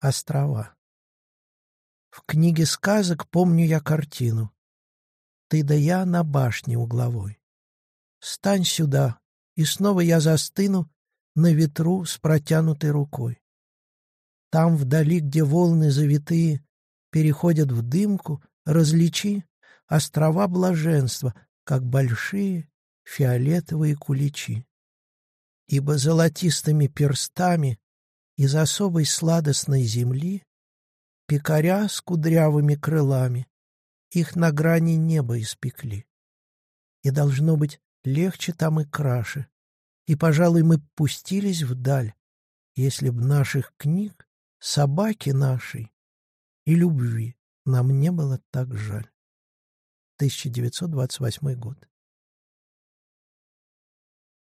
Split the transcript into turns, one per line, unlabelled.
Острова. В книге сказок помню я картину. Ты да я на башне угловой. Стань сюда, и снова я застыну на ветру с протянутой рукой. Там вдали, где волны завитые переходят в дымку, различи острова блаженства, как большие фиолетовые куличи. Ибо золотистыми перстами из особой сладостной земли Пекаря с кудрявыми крылами их на грани неба испекли. И должно быть легче там и краше, и, пожалуй, мы пустились вдаль, если б наших книг, собаки нашей и любви нам не было так жаль. 1928 год.